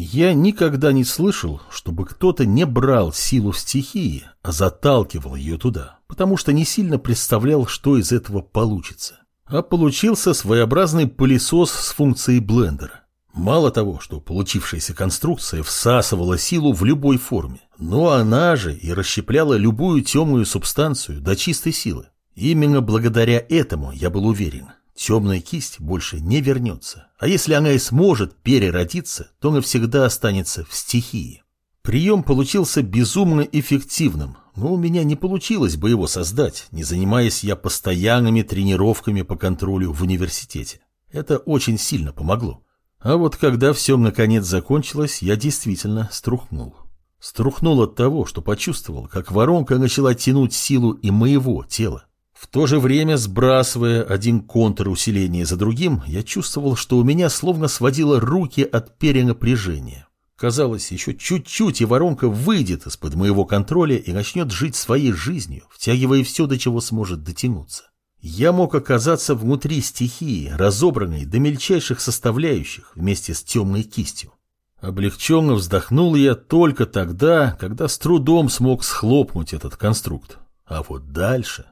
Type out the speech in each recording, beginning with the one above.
Я никогда не слышал, чтобы кто-то не брал силу стихии, а заталкивал ее туда, потому что не сильно представлял, что из этого получится. А получился своеобразный пылесос с функцией блендера. Мало того, что получившаяся конструкция всасывала силу в любой форме, но она же и расщепляла любую темную субстанцию до чистой силы. Именно благодаря этому я был уверен, темная кисть больше не вернется. А если она и сможет переродиться, то навсегда останется в стихии. Прием получился безумно эффективным, но у меня не получилось бы его создать, не занимаясь я постоянными тренировками по контролю в университете. Это очень сильно помогло. А вот когда все наконец закончилось, я действительно струхнул. Струхнул от того, что почувствовал, как воронка начала тянуть силу и моего тела. В то же время, сбрасывая один контур усиления за другим, я чувствовал, что у меня словно сводило руки от перенапряжения. Казалось, еще чуть-чуть, и воронка выйдет из-под моего контроля и начнет жить своей жизнью, втягивая все, до чего сможет дотянуться. Я мог оказаться внутри стихии, разобранной до мельчайших составляющих вместе с темной кистью. Облегченно вздохнул я только тогда, когда с трудом смог схлопнуть этот конструкт. А вот дальше...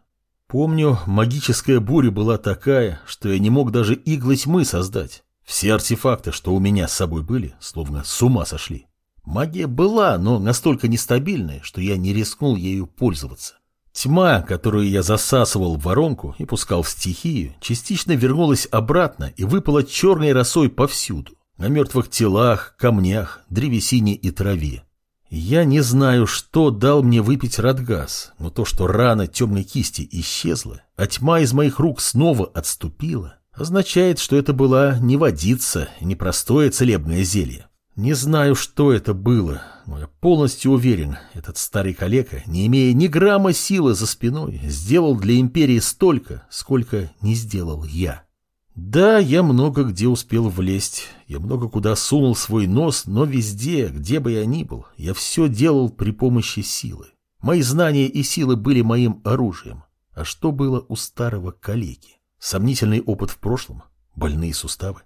Помню, магическая буря была такая, что я не мог даже иглы тьмы создать. Все артефакты, что у меня с собой были, словно с ума сошли. Магия была, но настолько нестабильная, что я не рискнул ею пользоваться. Тьма, которую я засасывал в воронку и пускал в стихию, частично вернулась обратно и выпала черной росой повсюду. На мертвых телах, камнях, древесине и траве. Я не знаю, что дал мне выпить Радгаз, но то, что рана темной кисти исчезла, а тьма из моих рук снова отступила, означает, что это была не водица, не простое целебное зелье. Не знаю, что это было, но я полностью уверен, этот старый калека, не имея ни грамма силы за спиной, сделал для империи столько, сколько не сделал я. Да, я много где успел влезть, я много куда сунул свой нос, но везде, где бы я ни был, я все делал при помощи силы. Мои знания и силы были моим оружием. А что было у старого калеки? Сомнительный опыт в прошлом? Больные суставы?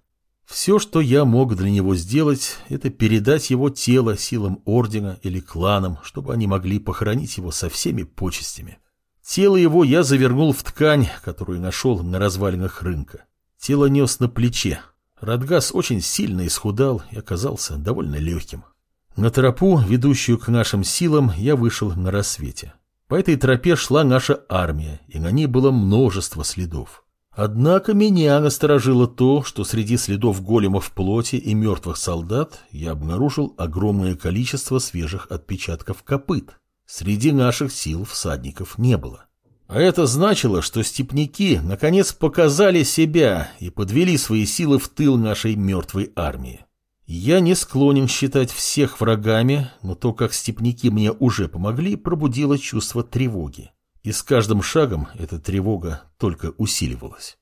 Все, что я мог для него сделать, это передать его тело силам ордена или кланам, чтобы они могли похоронить его со всеми почестями. Тело его я завернул в ткань, которую нашел на развалинах рынка. Тело нес на плече. Радгас очень сильно исхудал и оказался довольно легким. На тропу, ведущую к нашим силам, я вышел на рассвете. По этой тропе шла наша армия, и на ней было множество следов. Однако меня насторожило то, что среди следов големов плоти и мертвых солдат я обнаружил огромное количество свежих отпечатков копыт. Среди наших сил всадников не было. А это значило, что степняки наконец показали себя и подвели свои силы в тыл нашей мертвой армии. Я не склонен считать всех врагами, но то, как степняки мне уже помогли, пробудило чувство тревоги. И с каждым шагом эта тревога только усиливалась.